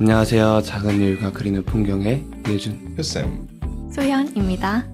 안녕하세요. 작은 일과 그리는 풍경의 예준, 효쌤, 소현입니다.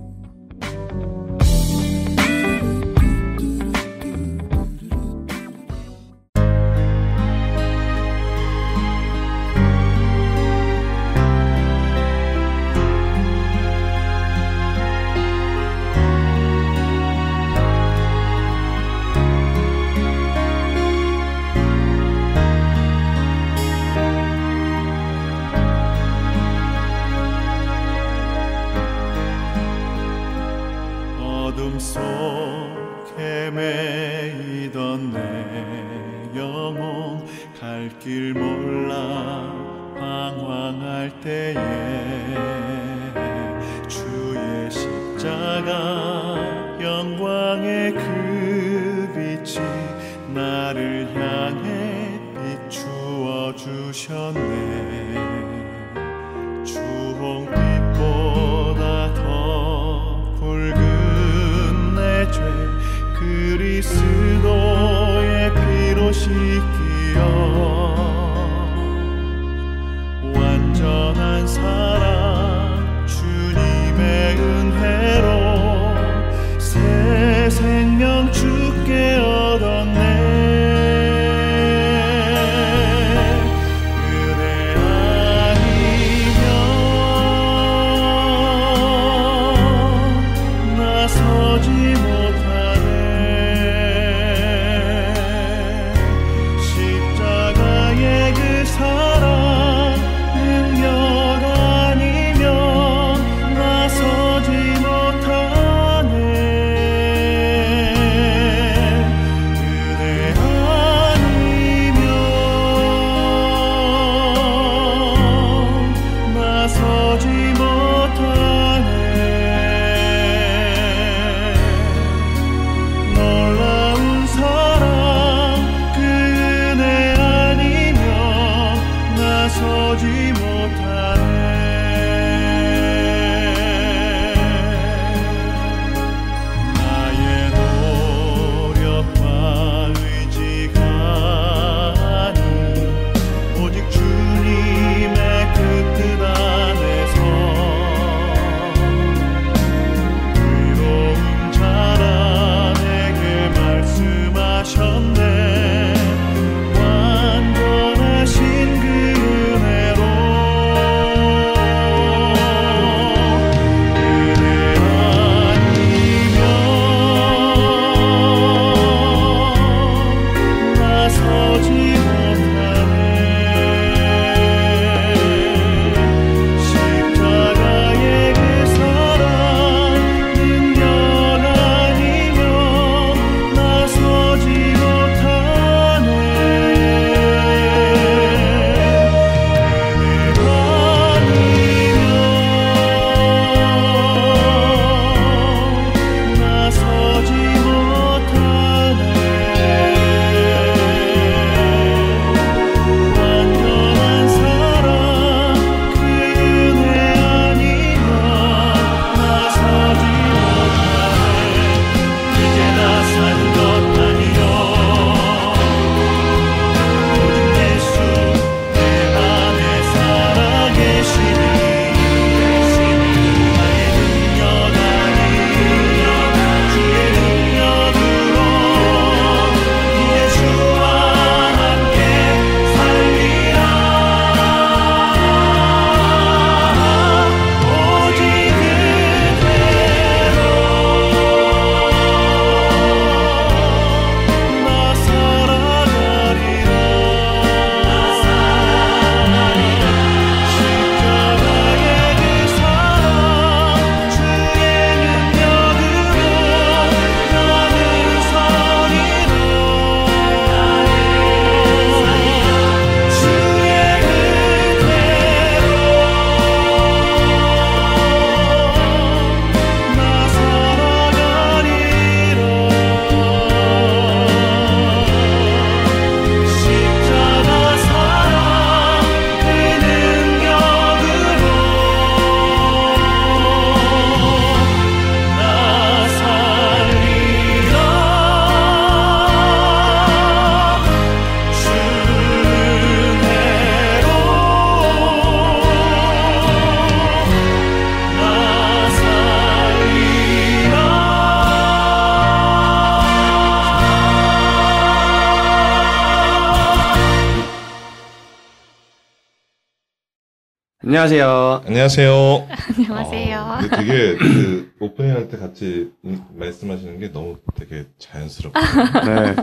안녕하세요. 안녕하세요. 안녕하세요. 어, 근데 되게 그 오프닝 할 때 같이 음, 말씀하시는 게 너무 되게 자연스럽고. 네.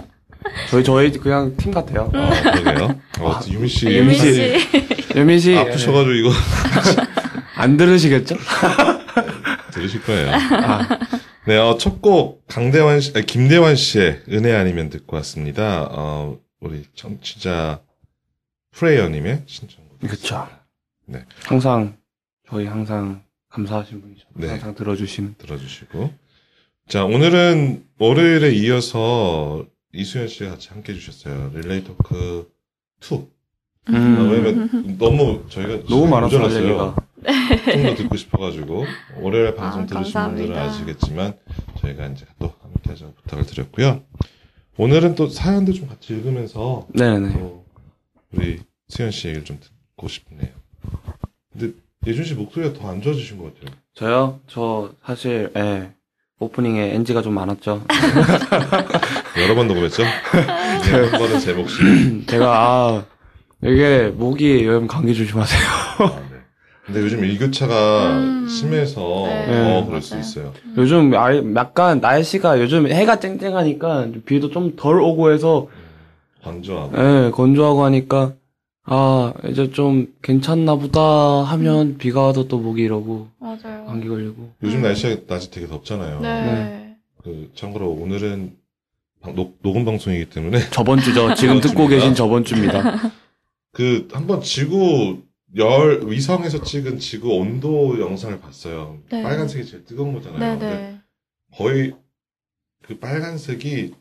저희, 저희 그냥 팀 같아요. 어, 그러게요. 어, 유미 씨. 유미 유미 씨. 여민 씨. 아프셔가지고 이거 안 들으시겠죠? 들으실 거예요. 아, 네, 어, 첫곡 강대환 씨, 아니, 김대환 씨의 은혜 아니면 듣고 왔습니다. 어, 우리 청취자 프레이어님의 신청곡. 그쵸. 네. 항상, 저희 항상 감사하신 분이죠. 네. 항상 들어주시는. 들어주시고. 자, 오늘은 월요일에 이어서 이수연 씨가 같이 함께 해주셨어요. 릴레이 토크 2. 음. 아, 왜냐면 너무 저희가 너무 모자랐어요. 얘기가. 좀더 듣고 싶어가지고 월요일 방송 아, 들으신 분들은 감사합니다. 아시겠지만 저희가 이제 또 함께 하자고 부탁을 드렸고요. 오늘은 또 사연도 좀 같이 읽으면서 네네. 또 우리 수연 씨 얘기를 좀 듣고 싶네요. 근데 예준 씨 목소리가 더 안 좋아지신 것 같아요. 저요? 저 사실, 예. 오프닝에 NG가 좀 많았죠. 여러 번 녹음했죠? 네, 한 번은 제 목소리. 제가, 아, 이게 목이 여러분 감기 조심하세요. 아, 네. 근데 요즘 일교차가 음. 심해서 네, 더 그럴 수 맞아요. 있어요. 요즘 아, 약간 날씨가 요즘 해가 쨍쨍하니까 비도 좀 덜 오고 해서 건조하고. 예, 건조하고 하니까 아 이제 좀 괜찮나 보다 하면 비가 와도 또 목이 이러고 맞아요. 감기 걸리고 요즘 음. 날씨가 낮이 되게 덥잖아요. 네. 그 참고로 오늘은 방- 녹, 녹음 방송이기 때문에 저번 주죠 지금 듣고 계신. 저번 주입니다 그 한번 지구 열 위성에서 찍은 지구 온도 영상을 봤어요. 네. 빨간색이 제일 뜨거운 거잖아요. 네, 근데 네. 거의 그 빨간색이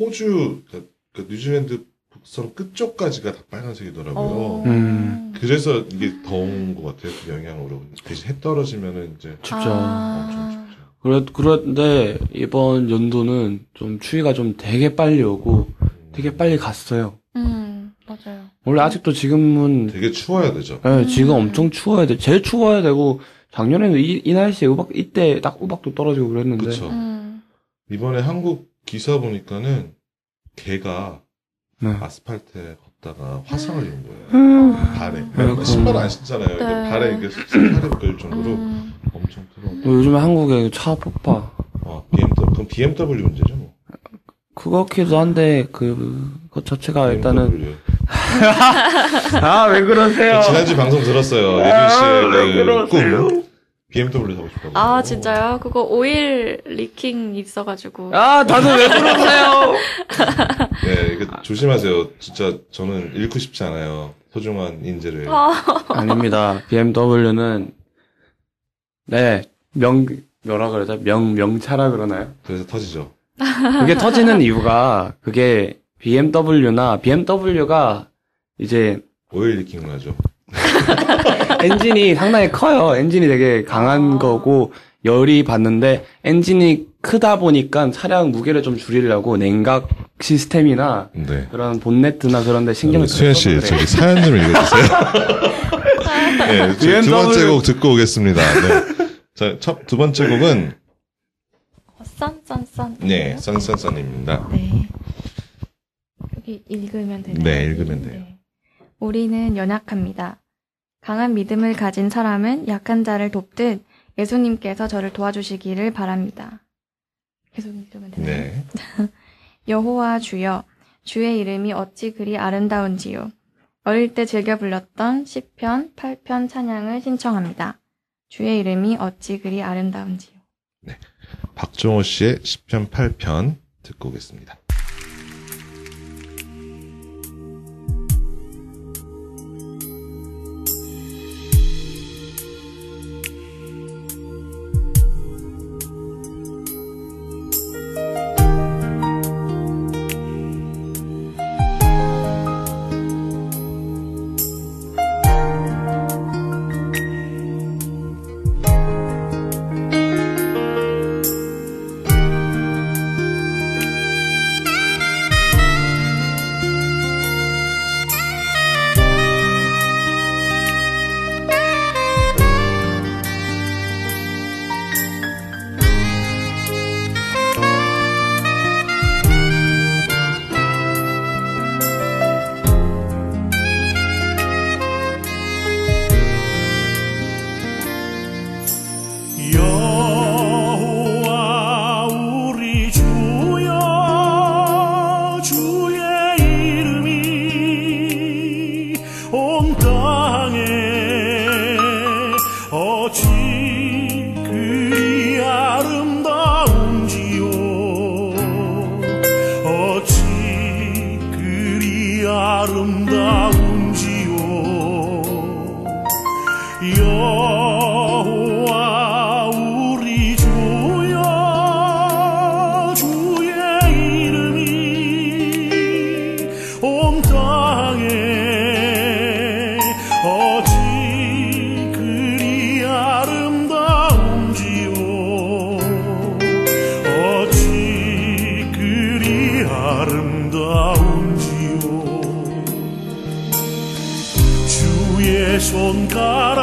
호주 그, 그 뉴질랜드 북섬 끝쪽까지가 다 빨간색이더라고요. 어. 음. 그래서 이게 더운 것 같아요. 그 영향으로 대신 해 떨어지면은 이제 춥죠 엄청 아. 춥죠. 그래, 그런데 이번 연도는 좀 추위가 좀 되게 빨리 오고 되게 빨리 갔어요 음, 맞아요. 원래 아직도 지금은 되게 추워야 되죠. 예, 지금 음. 엄청 추워야 돼 제일 추워야 되고 작년에는 이, 이 날씨에 우박 이때 딱 우박도 떨어지고 그랬는데 그쵸. 음. 이번에 한국 기사 보니까는 개가 네. 아스팔트에 걷다가 화상을 입은 거예요. 음. 발에. 아이고. 신발 안 신잖아요. 네. 발에 이게 살이 걸 정도로 음. 엄청 뜨거워. 요즘에 한국에 차 폭파 어, BMW, 그럼 BMW 문제죠, 뭐. 그렇기도 한데 그, 그 자체가 일단은 BMW. 아왜 그러세요? 저 지난주 방송 들었어요. 아, 예준 왜 씨의 그 그러세요? 꿈. BMW 사고 싶다고. 아, 진짜요? 그거 오일 리킹 있어가지고. 아 다들 왜 그러세요? 네, 이거 조심하세요. 진짜 저는 잃고 싶지 않아요. 소중한 인재를. 아, 아닙니다. BMW는 네명 뭐라 그러죠? 명 명차라 그러나요? 그래서 터지죠. 그게 터지는 이유가 그게 BMW나 BMW가 이제 oil leaking을 하죠. 엔진이 상당히 커요. 엔진이 되게 강한 아. 거고 열이 받는데 엔진이 크다 보니까 차량 무게를 좀 줄이려고 냉각 시스템이나 네. 그런 본네트나 그런 데 신경을 수현 씨, 써서 그래요. 저기 사연 좀 읽어주세요. 네, 두- 두 번째 곡 듣고 오겠습니다. 네. 자, 첫, 두 번째 곡은, 썬썬썬. 네, 썬썬썬입니다. 네. 여기 읽으면 되나요? 네, 읽으면 돼요. 네. 우리는 연약합니다. 강한 믿음을 가진 사람은 약한 자를 돕듯 예수님께서 저를 도와주시기를 바랍니다. 계속 읽으면 되나요? 네. 여호와 주여, 주의 이름이 어찌 그리 아름다운지요. 어릴 때 즐겨 불렀던 시편 8편 찬양을 신청합니다. 주의 이름이 어찌 그리 아름다운지요. 박종호 씨의 10편 8편 듣고 오겠습니다. 주의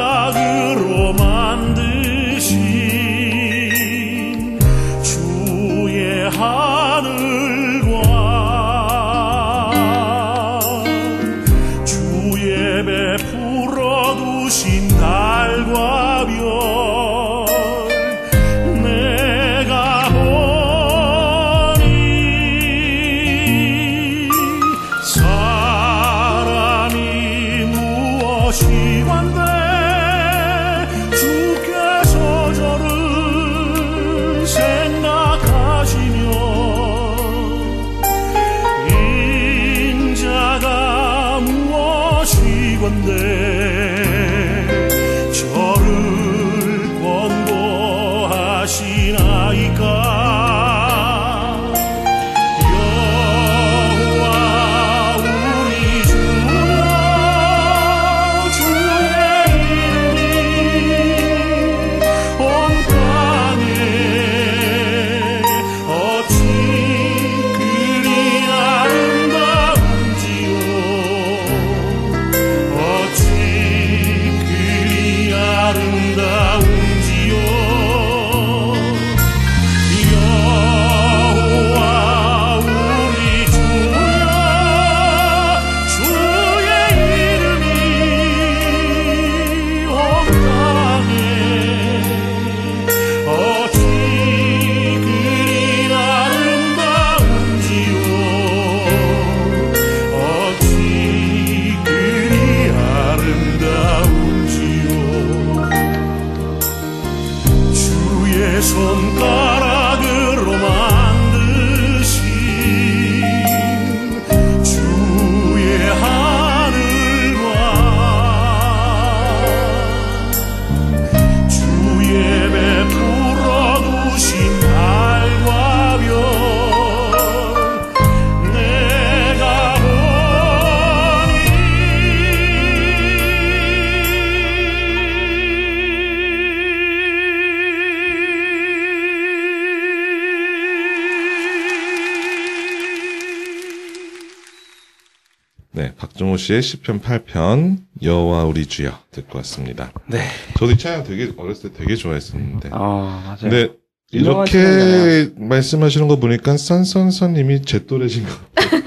씨의 시편 8편 여호와 우리 주여 듣고 왔습니다. 네. 저도 이 찬양 되게 어렸을 때 되게 좋아했었는데. 아, 맞아요. 근데 이렇게 말씀하시는 거 보니까 썬썬썬님이 제 또래신 것 같아요.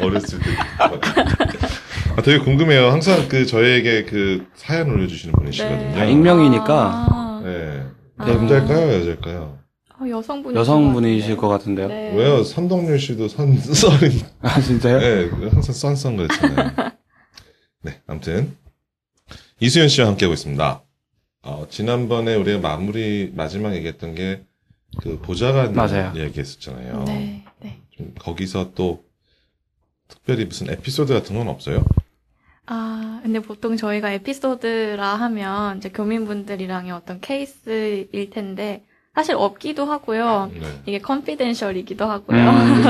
어렸을 때. 아, 되게 궁금해요. 항상 그 저에게 그 사연 올려주시는 분이시거든요. 아, 익명이니까 아, 네. 아. 남자일까요, 여자일까요? 어, 여성분이 여성분이실 것 같은데요. 네. 왜요? 선동률 씨도 선 썰인. 아, 진짜요? 네, 항상 썬썬 그랬잖아요. 네, 아무튼 이수연 씨와 함께하고 있습니다. 어, 지난번에 우리가 마무리 마지막 얘기했던 게 그 보좌관 맞아요. 얘기했었잖아요. 네, 네. 좀 거기서 또 특별히 무슨 에피소드 같은 건 없어요? 아, 근데 보통 저희가 에피소드라 하면 이제 교민분들이랑의 어떤 케이스일 텐데 사실 없기도 하고요. 네. 이게 컨피덴셜이기도 하고요. 음,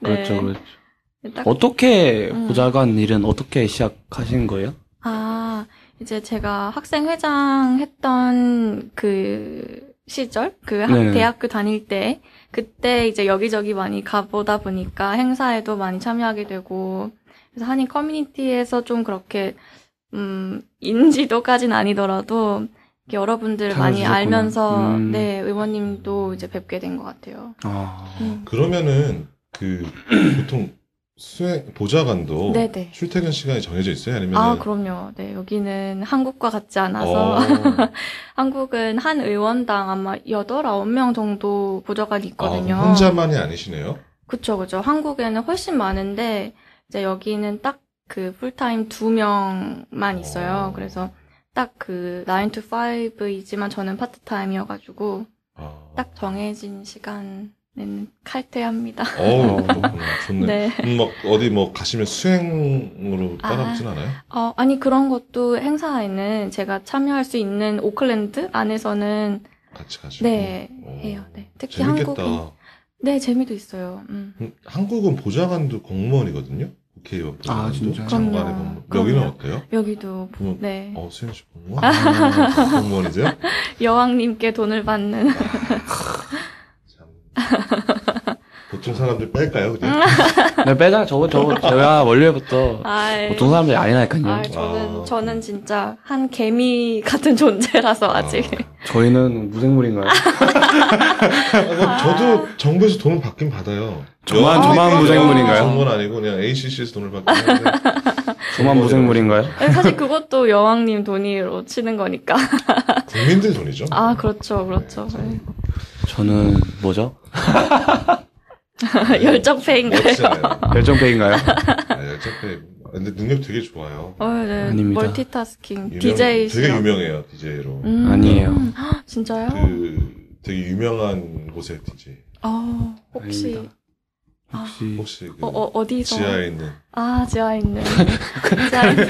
네. 그렇죠, 그렇죠. 딱 어떻게 음. 보좌관 일은 어떻게 시작하신 거예요? 아, 이제 제가 학생회장 했던 그 시절, 그 학- 네네. 대학교 다닐 때, 그때 이제 여기저기 많이 가보다 보니까 행사에도 많이 참여하게 되고, 그래서 한인 커뮤니티에서 좀 그렇게, 음, 인지도까진 아니더라도, 여러분들 많이. 알면서, 음. 네, 의원님도 이제 뵙게 된 것 같아요. 아, 음. 그러면은 그 보통 수행 보좌관도 네네. 출퇴근 시간이 정해져 있어요? 아니면 아, 그럼요. 네, 여기는 한국과 같지 않아서, 어, 한국은 한 의원당 아마 8, 9명 정도 보좌관이 있거든요. 아, 혼자만이 아니시네요. 그쵸, 그쵸. 한국에는 훨씬 많은데, 이제 여기는 딱 그 풀타임 두 명만 있어요. 어. 그래서 딱 그 9 to 5이지만 저는 파트타임이어가지고 아. 딱 정해진 시간에는 칼퇴합니다. 그렇구나. 좋네. 네. 음, 막 어디 뭐 가시면 수행으로 아. 따라붙진 않아요? 어, 아니 그런 것도 행사에는 제가 참여할 수 있는 오클랜드 안에서는 같이 가시고. 네 어. 해요. 네. 특히 재밌겠다. 한국은 네 재미도 있어요. 음. 음, 한국은 보좌관도 공무원이거든요. 국회의원 보좌관도. 아, 진짜요? 장관의 그럼요. 그럼요. 여기는 어때요? 여기도 보- 음. 네 어, 수영 씨 공무원? 아, 공무원이세요? 여왕님께 돈을 받는 참. 보통 사람들 뺄까요, 그냥? 네, 빼자. 저거, 저거, 제가 원래부터 아이, 보통 사람들이 아니라니까요. 아, 저는 아. 저는 진짜 한 개미 같은 존재라서 아직 저희는 무생물인가요? 아, 저도 정부에서 돈을 받긴 받아요. 저만- 저만 무생물인가요? 정부는 아니고 그냥 ACC에서 돈을 받긴 하는데. 저만 무생물인가요? 네, 사실 그것도 여왕님 돈으로 치는 거니까 국민들 돈이죠. 아 그렇죠 그렇죠 네, 저는 뭐죠? 열정페인가요? 열정페인가요? 네, 어차피 근데 능력 되게 좋아요. 어, 네. 아닙니다. 멀티타스킹 유명- DJ 되게 유명해요, DJ로. 음, 아니에요. 헉, 진짜요? 그 되게 유명한 곳의 DJ. 어, 혹시 아닙니다. 혹시 혹시 그 어, 어 어디서 지하에 있는 아 지하에 있는 지하에 있는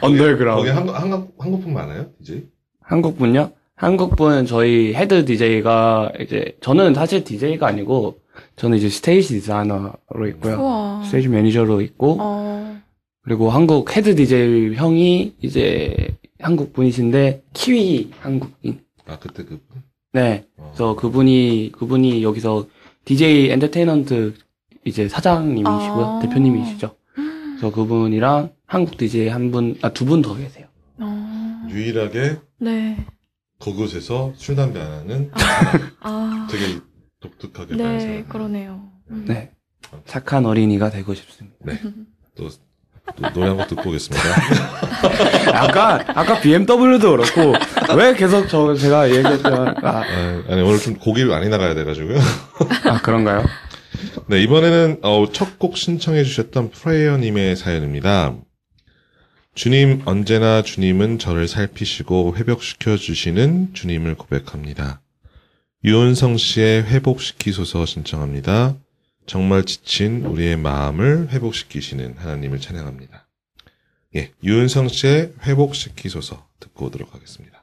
거기 언더그라운드 한국 한국 한국분 많아요, DJ? 한국분요? 한국분 저희 head DJ가 이제 저는 사실 DJ가 아니고 저는 이제 stage designer로 있고요. 우와 stage manager로 있고 어 그리고 한국 head DJ 형이 이제 한국 분이신데 키위 한국인. 아 그때 그 네. 어. 그래서 그분이 그분이 여기서 DJ entertainment 이제 사장님이시고요. 아. 대표님이시죠. 그래서 그분이랑 한국 DJ 한 분, 아, 두 분 더 계세요. 어, 유일하게 네. 그곳에서 술 담배 안 하는 아, 되게 독특하게 네, 사람. 그러네요. 음. 네. 착한 어린이가 되고 싶습니다. 또, 또 노래 한 곡 듣고 오겠습니다. 아까, 아까 BMW도 그렇고, 왜 계속 저, 제가 얘기했지만, 아, 아, 아니 오늘 좀 곡이 많이 나가야 돼가지고요. 아, 그런가요? 네 이번에는 어, 첫 곡 신청해 주셨던 프레이어님의 사연입니다. 주님 언제나 주님은 저를 살피시고 회복시켜 주시는 주님을 고백합니다. 유은성 씨의 회복시키소서 신청합니다. 정말 지친 우리의 마음을 회복시키시는 하나님을 찬양합니다. 예, 유은성 씨의 회복시키소서 듣고 오도록 하겠습니다.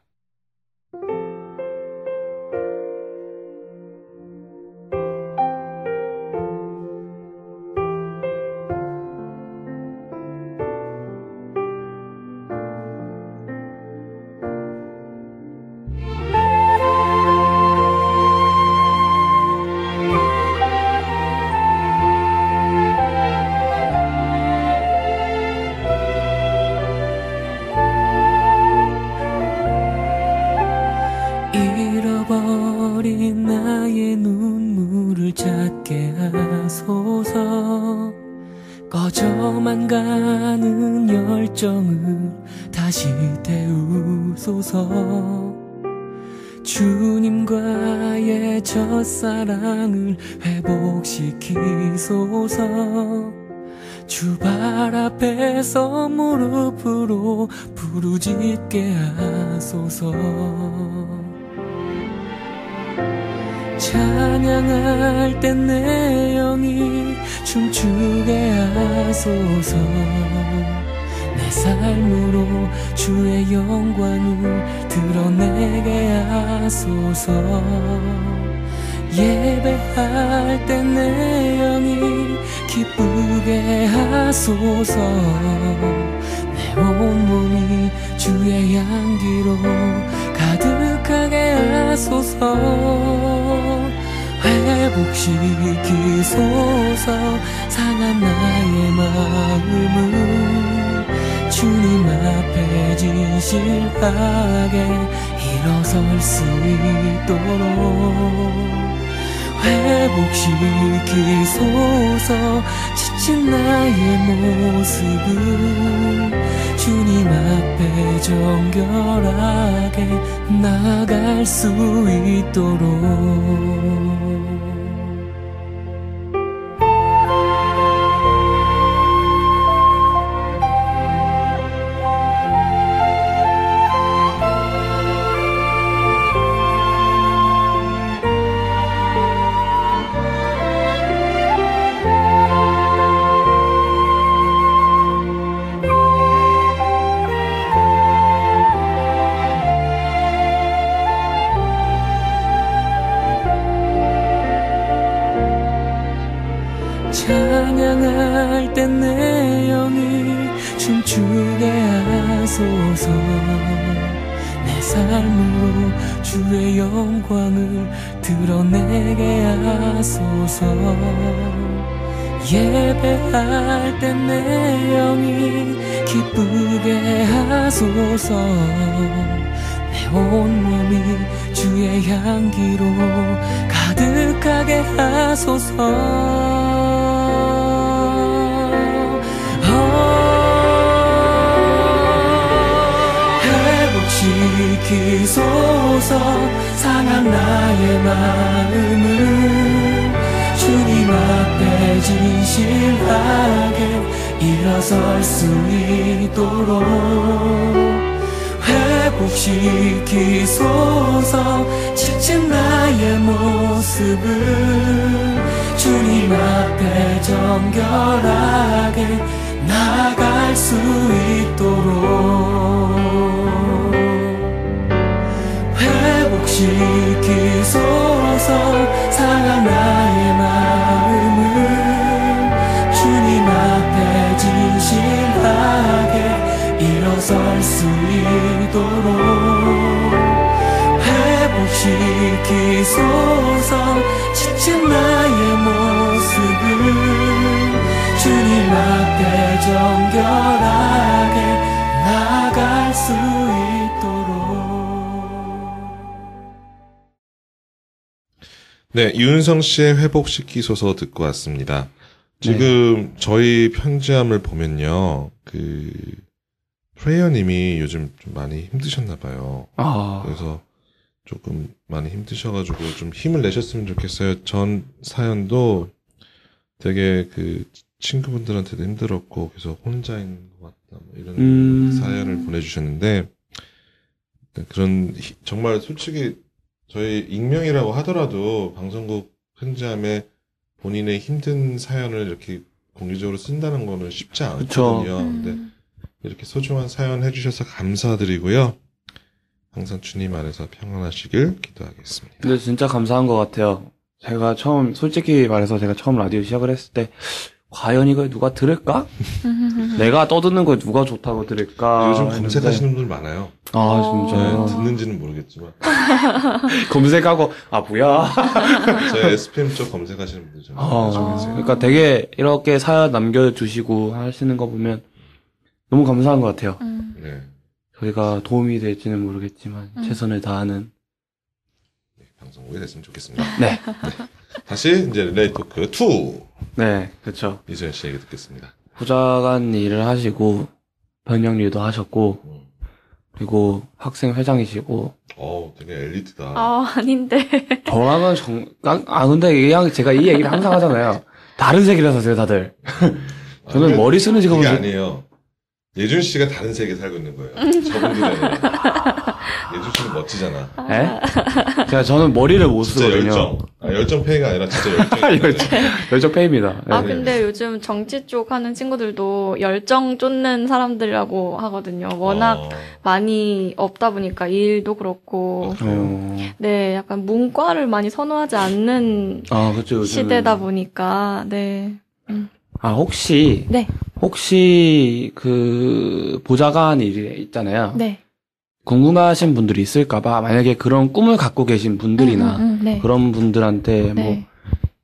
하소서 내 삶으로 주의 영광을 드러내게 하소서. 예배할 때 내 영이 기쁘게 하소서. 내 온몸이 주의 향기로 가득하게 하소서. 회복시키소서 상한 나의 마음을 주님 앞에 진실하게 일어설 수 있도록 회복시키소서. 지친 나의 모습을 주님 앞에 정결하게 나갈 수 있도록 네, 이윤성 씨의 회복시키소서 듣고 왔습니다. 지금 저희 편지함을 보면요, 그, 프레이어님이 요즘 좀 많이 힘드셨나 봐요. 아, 그래서 조금 많이 힘드셔가지고 좀 힘을 내셨으면 좋겠어요. 전 사연도 되게 그 친구분들한테도 힘들었고, 그래서 혼자인 것 같다, 뭐 이런 음. 사연을 보내주셨는데, 그런, 히- 정말 솔직히 저희 익명이라고 하더라도 방송국 편지함에 본인의 힘든 사연을 이렇게 공개적으로 쓴다는 거는 쉽지. 않거든요. 음. 근데 이렇게 소중한 사연 해주셔서 감사드리고요. 항상 주님 안에서 평안하시길 기도하겠습니다. 근데 진짜 감사한 것 같아요. 제가 처음, 솔직히 말해서 제가 처음 라디오 시작을 했을 때, 과연 이걸 누가 들을까? 내가 떠드는 걸 누가 좋다고 들을까? 요즘 검색하시는 분들 많아요. 아, 네, 진짜요? 듣는지는 모르겠지만 검색하고, 아, 뭐야? 저희 SPM 쪽 검색하시는 분들 좀 아. 계세요. 그러니까 되게 이렇게 사연 남겨주시고 하시는 거 보면 너무 감사한 것 같아요. 음. 네, 저희가 도움이 될지는 모르겠지만 음. 최선을 다하는 방송국이 됐으면 좋겠습니다. 네, 다시 이제 릴레이 토크 2 네, 그렇죠. 이소연 씨 얘기 듣겠습니다. 보좌관 일을 하시고 번역 일도 하셨고 음. 그리고 학생 회장이시고 어우, 되게 엘리트다. 아, 아닌데. 저랑은 정, 아, 아, 근데 그냥 제가 이 얘기를 항상 하잖아요. 다른 색이라 사세요, 다들. 저는 아니, 머리 쓰는 직업은 아니에요. 예준 씨가 다른 세계에 살고 있는 거예요. 아니라. 예준 씨는 멋지잖아. 예? 제가 저는 머리를 못 진짜 쓰거든요. 열정. 아, 열정 페이가 아니라 진짜 열정. 열정, 열정 페입니다. 아, 네. 근데 요즘 정치 쪽 하는 친구들도 열정 쫓는 사람들이라고 하거든요. 워낙 어, 많이 없다 보니까 일도 그렇고. 어, 네, 약간 문과를 많이 선호하지 않는 아, 그렇죠. 요즘은. 시대다 보니까, 네. 아, 혹시, 네, 혹시, 그, 보좌관 일이 있잖아요. 네. 궁금하신 분들이 있을까봐, 만약에 그런 꿈을 갖고 계신 분들이나, 음, 음, 음, 네. 그런 분들한테 뭐, 네.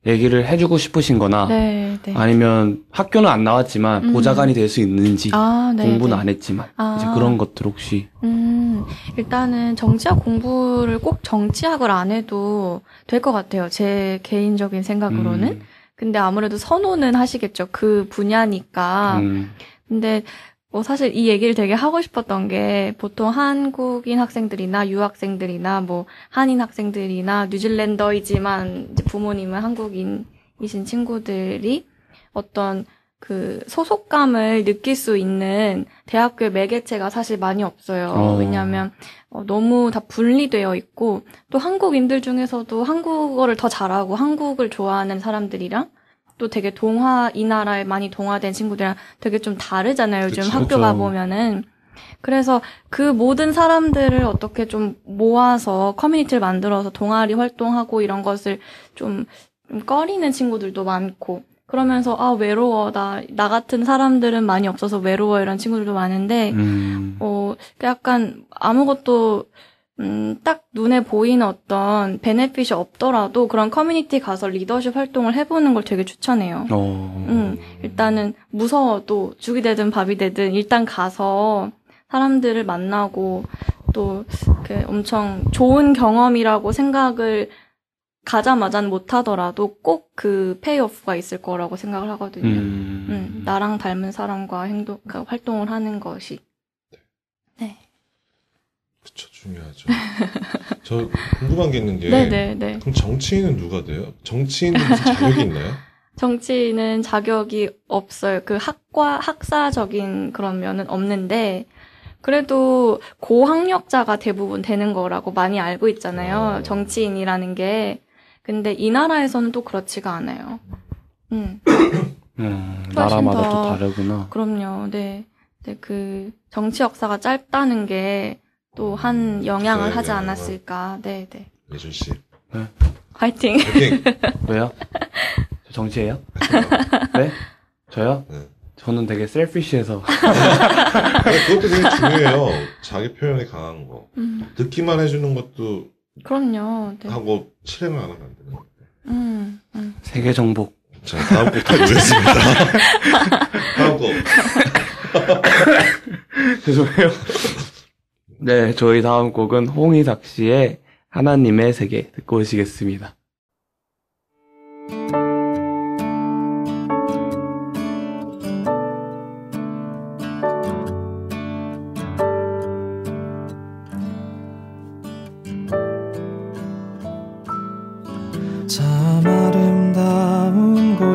얘기를 해주고 싶으신 거나, 네, 네. 아니면 학교는 안 나왔지만, 음. 보좌관이 될 수 있는지, 아, 네. 공부는 네. 안 했지만, 아. 이제 그런 것들 혹시, 음, 일단은 정치학 공부를 꼭 정치학을 안 해도 될 것 같아요. 제 개인적인 생각으로는. 음, 근데 아무래도 선호는 하시겠죠. 그 분야니까. 음, 근데 뭐 사실 이 얘기를 되게 하고 싶었던 게 보통 한국인 학생들이나 유학생들이나 뭐 한인 학생들이나 뉴질랜더이지만 이제 부모님은 한국인이신 친구들이 어떤 그 소속감을 느낄 수 있는 대학교의 매개체가 사실 많이 없어요. 어. 왜냐하면 어, 너무 다 분리되어 있고 또 한국인들 중에서도 한국어를 더 잘하고 한국을 좋아하는 사람들이랑 또 되게 동화 이 나라에 많이 동화된 친구들이랑 되게 좀 다르잖아요. 요즘 그쵸. 학교 그쵸. 가보면은. 그래서 그 모든 사람들을 어떻게 좀 모아서 커뮤니티를 만들어서 동아리 활동하고 이런 것을 좀, 좀 꺼리는 친구들도 많고. 그러면서 아 외로워 나 나 같은 사람들은 많이 없어서 외로워 이런 친구들도 많은데 음. 어 약간 아무것도 음, 딱 눈에 보이는 어떤 베네핏이 없더라도 그런 커뮤니티 가서 리더십 활동을 해보는 걸 되게 추천해요. 어. 음, 일단은 무서워도 죽이 되든 밥이 되든 일단 가서 사람들을 만나고 또그 엄청 좋은 경험이라고 생각을 가자마자는 못하더라도 꼭 그 페이오프가 있을 거라고 생각을 하거든요. 음. 음, 나랑 닮은 사람과 행동, 그 활동을 하는 것이. 네. 그쵸, 중요하죠. 저 궁금한 게 있는 게. 네네네. 그럼 정치인은 누가 돼요? 정치인은 자격이 있나요? 정치인은 자격이 없어요. 그 학과, 학사적인 그런 면은 없는데, 그래도 고학력자가 대부분 되는 거라고 많이 알고 있잖아요. 어. 정치인이라는 게. 근데 이 나라에서는 또 그렇지가 않아요. 음, 음, 나라마다 더- 또 다르구나. 그럼요. 네. 네, 그, 정치 역사가 짧다는 게 또 한 영향을 네, 하지 네, 않았을까. 네, 네. 예준 씨. 화이팅! 파이팅! 왜요? 저 정치예요? 네? 저요? 네. 저는 되게 셀피시해서. 그것도 되게 중요해요. 자기 표현이 강한 거. 음, 듣기만 해주는 것도 그럼요. 네. 하고 실행을 안 하면 안 되는 거. 음, 음. 세계 정복. 자, 다음 곡 가보겠습니다. 다음 곡. 죄송해요. 네, 저희 다음 곡은 홍희삭 씨의 하나님의 세계 듣고 오시겠습니다.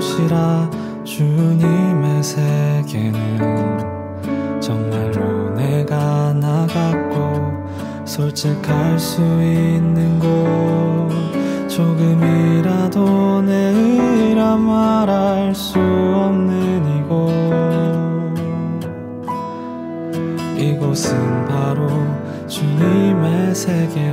곳이라 주님의 세계는 정말로 내가 나갔고 솔직할 수 있는 곳. 조금이라도 내 의라 말할 수 없는 이곳. 이곳은 바로 주님의 세계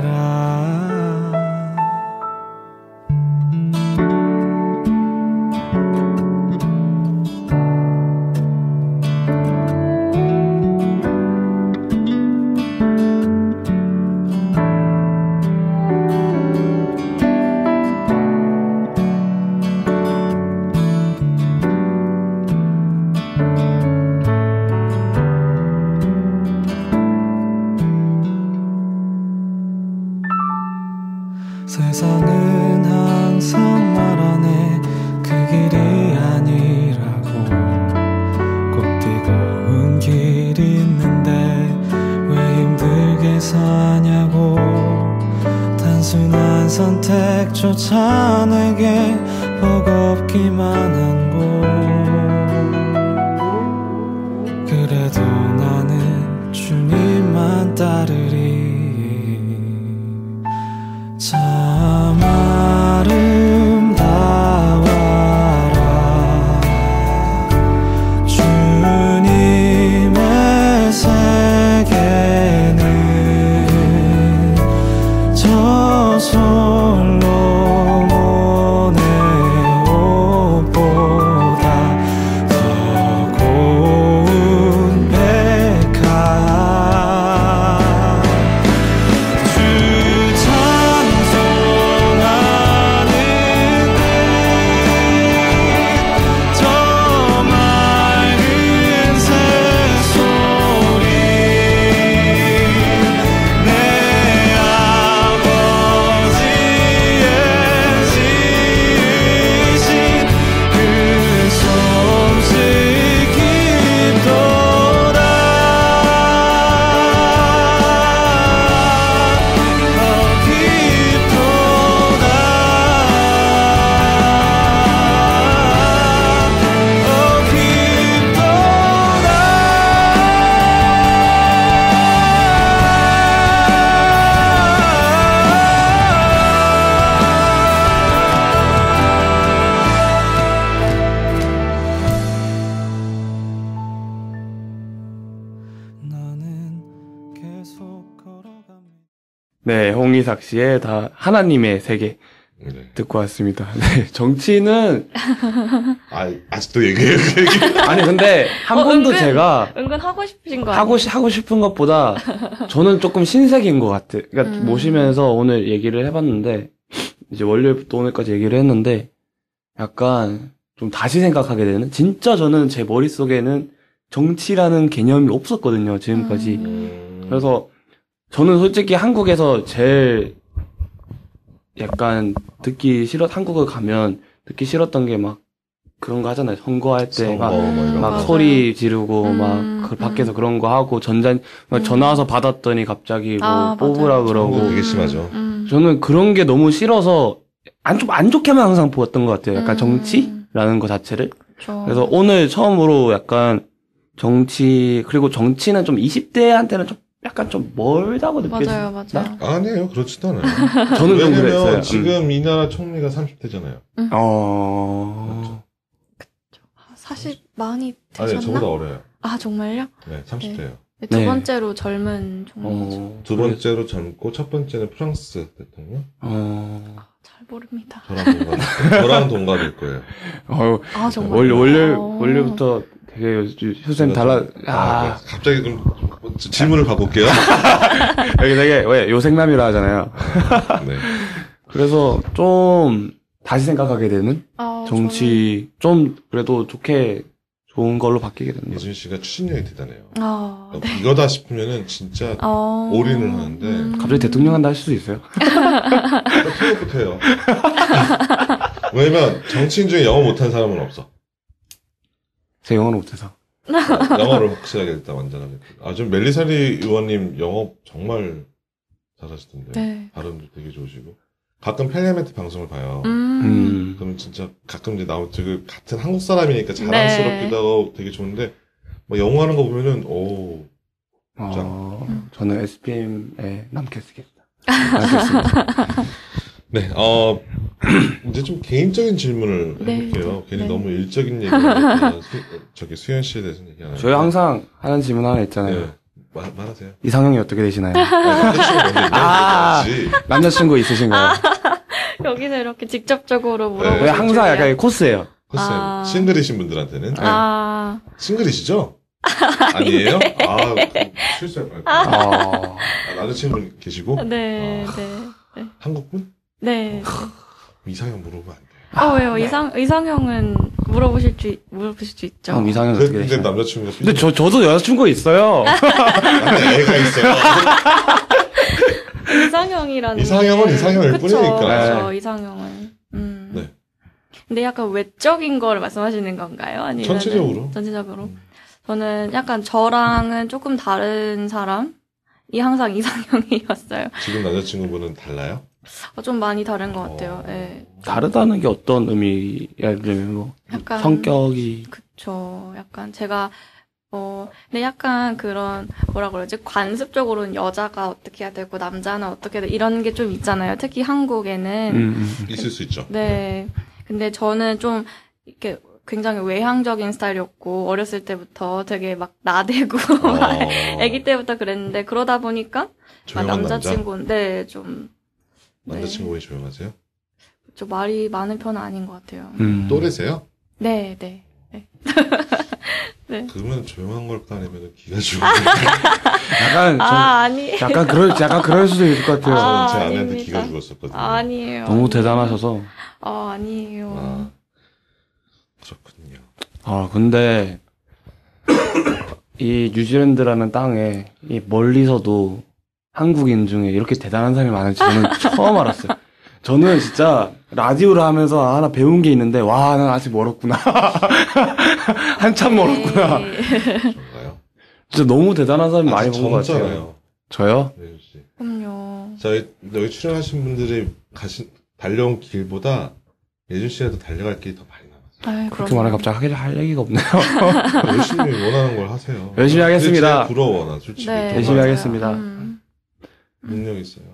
씨의 다 하나님의 세계 네. 듣고 왔습니다. 네, 정치는 아, 아직도 얘기해요, 그. 아니 근데 한 어, 번도 은근- 제가 은근 하고 싶으신 거 하고 시- 하고 싶은 것보다 저는 조금 신세계인 것 같아. 그러니까 음. 모시면서 오늘 얘기를 해봤는데 이제 월요일부터 오늘까지 얘기를 했는데 약간 좀 다시 생각하게 되는 진짜 저는 제 머릿속에는 정치라는 개념이 없었거든요 지금까지. 음. 그래서 저는 솔직히 한국에서 제일 약간 듣기 싫어 한국을 가면 듣기 싫었던 게 막 그런 거 하잖아요 선거할 때막 선거 뭐막 거. 소리 지르고 음, 막 그 밖에서 음. 그런 거 하고 전자 막 음. 전화 와서 받았더니 갑자기 뭐 아, 뽑으라 맞아요. 그러고 되게 심하죠. 음. 저는 그런 게 너무 싫어서 안 좀 안 좋게만 항상 보았던 것 같아요. 약간 음. 정치라는 것 자체를. 그쵸. 그래서 오늘 처음으로 약간 정치 그리고 정치는 좀 20대한테는 좀 약간 좀 멀다고 느껴져요. 맞아요, 맞아요. 아니에요, 그렇지도 않아요. 저는 좀 왜냐면 그랬어요. 음. 지금 이 나라 총리가 30대잖아요. 어. 사실 많이 아니, 되셨나? 저보다 어려요. 아 정말요? 네, 30대예요. 네, 두 네. 번째로 젊은 총리죠. 어. 두 번째로 젊고 첫 번째는 프랑스 대통령. 어. 잘 모릅니다. 저랑 동갑. 저랑 동갑일 거예요. 어. 아 정말. 원래 원래 어. 원래부터 되게 효생 달라. 아, 아. 네. 갑자기 좀 질문을 바꿀게요. 여기 되게 왜 요생남이라 하잖아요. 네. 그래서 좀 다시 생각하게 되는 아, 정치 좀 그래도 좋게 좋은 걸로 바뀌게 되는. 예준 씨가 추진력이 대단해요. 저는- 아, 어, 네. 이거다 싶으면은 진짜 어... 올인을 하는데 갑자기 대통령 한다 할 수도 있어요. 생각부터 해요. 왜냐면 정치인 중에 영어 못하는 사람은 없어. 제 영어는 못해서. 영어를 확실하게 일단 완전하게. 아, 좀 멜리사리 의원님 영어 정말 잘하시던데. 네. 발음도 되게 좋으시고. 가끔 펠리아멘트 방송을 봐요. 음. 음. 그러면 진짜 가끔 이제 나오 그 같은 한국 사람이니까 자랑스럽기도 네. 하고 되게 좋은데 뭐 영어 하는 거 보면은 오 어, 음. 저는 SPM에 남겠습니다. 남겠습니다. 네, 어, 이제 좀 개인적인 질문을 네, 해볼게요. 괜히 네. 너무 일적인 수- 저기 수현 씨에 대해서 얘기 안 저희 항상 하는 질문 하나 있잖아요. 네, 말, 말하세요. 이상형이 어떻게 되시나요? 남자친구 먼저 아. 남자친구 있으신가요? 여기서 이렇게 직접적으로 물어보실 네, 왜 항상 줄이야. 약간 코스예요. 글쎄, 아. 싱글이신 분들한테는. 아, 싱글이시죠? 아니에요? 아, 그 실수할 뻔. 아. 어, 남자친구 계시고? 네, 아. 네, 한국분? 네. 이상형 물어보면 안 돼. 어 왜요? 이상 이상형은 물어보실 수 있- 물어보실 수 있죠. 그럼 이상형 그, 어떻게 근데 되시나요? 남자친구가 근데 저, 저도 여자친구 있어요. 애가 있어요. 이상형이라는 이상형은 게- 이상형일 그쵸, 뿐이니까. 그쵸, 이상형은. 음. 네. 근데 약간 외적인 거를 말씀하시는 건가요? 아니면 전체적으로. 전체적으로. 음. 저는 약간 저랑은 조금 다른 사람이 항상 이상형이었어요. 지금 남자친구분은 달라요? 어, 좀 많이 다른 것 같아요. 어. 예. 다르다는 게 어떤 의미, 예를 들면 뭐, 약간 성격이, 그쵸. 약간 제가 어 근데 약간 그런 뭐라 그러지 관습적으로는 여자가 어떻게 해야 되고 남자는 어떻게 해야 돼 이런 게 좀 있잖아요. 특히 한국에는 음, 음, 음. 있을 수 있죠. 네. 근데 저는 좀 이렇게 굉장히 외향적인 스타일이었고 어렸을 때부터 되게 막 나대고 어. 아기 때부터 그랬는데 그러다 보니까 막 남자? 남자친구인데 좀 네. 남자친구분이 조용하세요? 좀 말이 많은 편은 아닌 것 같아요. 음. 또래세요? 네, 네. 그러면 조용한 걸까 아니면 기가 죽은 약간, 좀, 아 아니. 약간 그럴, 약간 그럴 수도 있을 것 같아요. 아, 제 아내한테 아닙니다. 기가 죽었었거든요. 아 니에요. 너무 아니에요. 대단하셔서. 아, 아니에요. 아, 그렇군요. 아, 근데, 이 뉴질랜드라는 땅에, 이 멀리서도 한국인 중에 이렇게 대단한 사람이 많은지 저는 처음 알았어요. 저는 진짜 라디오를 하면서 하나 배운 게 있는데, 와, 난 아직 멀었구나. 한참 멀었구나. 네. 진짜 너무 대단한 사람이 많이 본 것 같아요. 저요? 네, 씨. 그럼요. 저희 여기 출연하신 분들이 가신 달려온 길보다 예준 더 달려갈 길이 더 많이 남았어요. 아이, 그렇게. 말하면 갑자기 하게 할 얘기가 없네요. 열심히 원하는 걸 하세요. 열심히 하겠습니다. 근데 제일 부러워 나 솔직히. 네, 열심히. 하겠습니다. 음. 능력 있어요.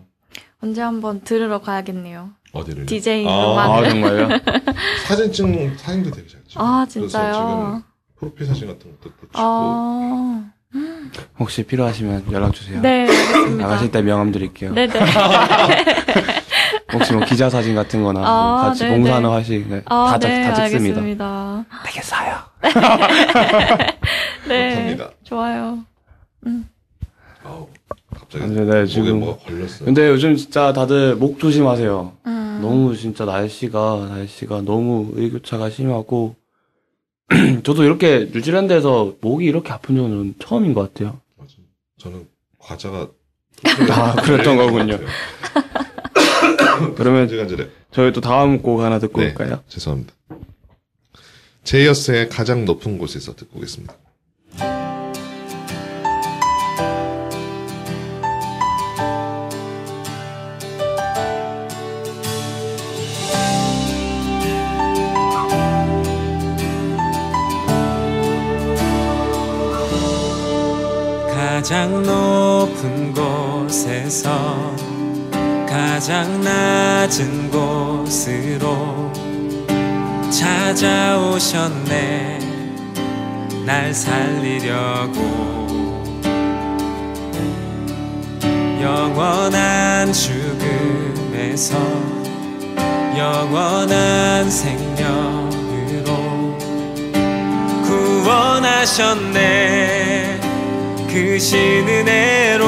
언제 한번 들으러 가야겠네요. 어디를? DJ 아, 음악을. 아, 정말요? 사진 찍는 사진도 되게 잘 찍어요. 아, 진짜요? 지금 프로필 사진 같은 것도 또 찍고. 아, 혹시 필요하시면 연락 주세요. 네. 나가실 때 명함 드릴게요. 네네. 혹시 뭐 기자 사진 같은 거나 뭐 아, 같이 네네. 봉사하는 화식 네, 아, 다, 다, 네, 다 찍습니다. 알겠습니다. 되게 싸요. 네. 그렇답니다. 좋아요. 아우, 갑자기 네, 네, 목에 지금- 뭐가 걸렸어요. 근데 요즘 진짜 다들 목 조심하세요. 음. 너무 진짜 날씨가 날씨가 너무 일교차가 심하고 저도 이렇게 뉴질랜드에서 목이 이렇게 아픈 적은 처음인 것 같아요. 맞아. 저는 과자가 아, 그랬던 거군요. 그러면 간질간질해. 저희 또 다음 곡 하나 듣고 네. 올까요? 죄송합니다. 제이어스의 가장 높은 곳에서 듣고 오겠습니다. 가장 높은 곳에서 가장 낮은 곳으로 찾아오셨네. 날 살리려고. 영원한 죽음에서 영원한 생명으로 구원하셨네 그 신은혜로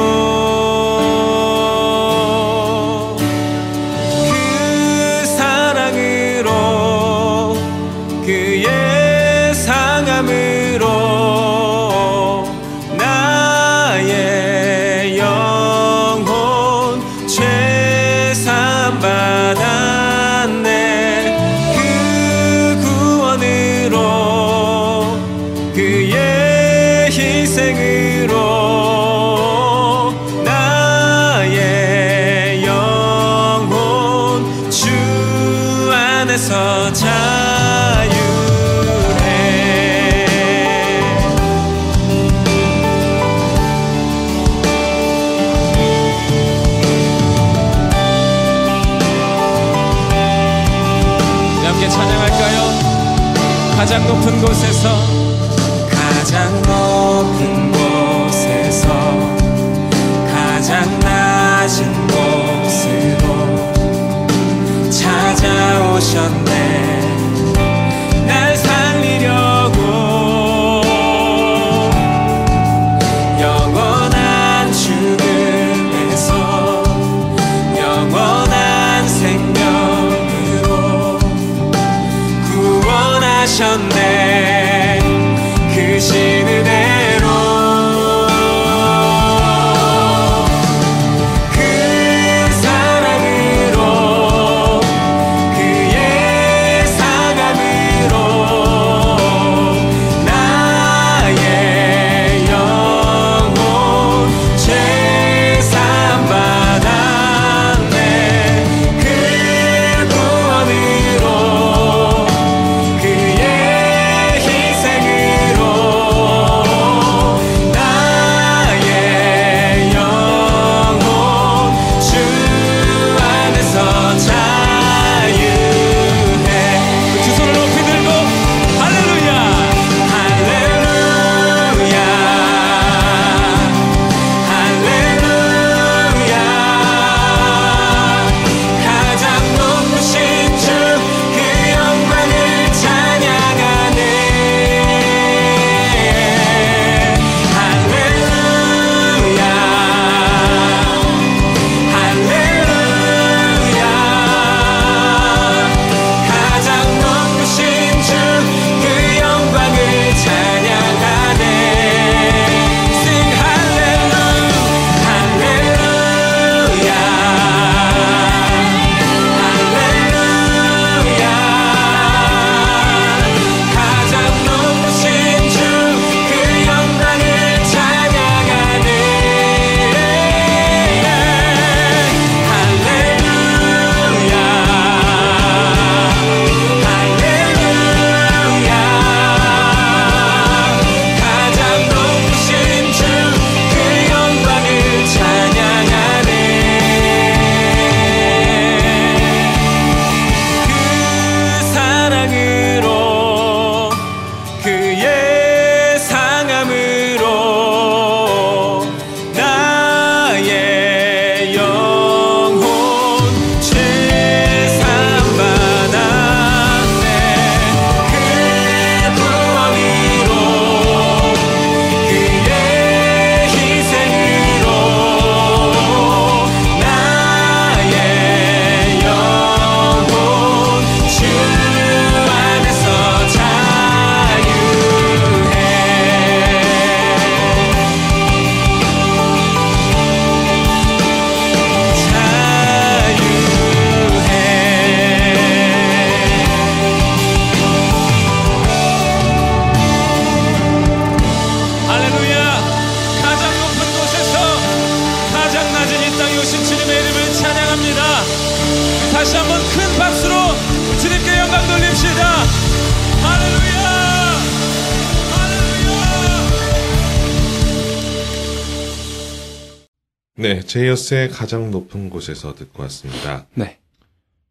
제이어스의 가장 높은 곳에서 듣고 왔습니다. 네.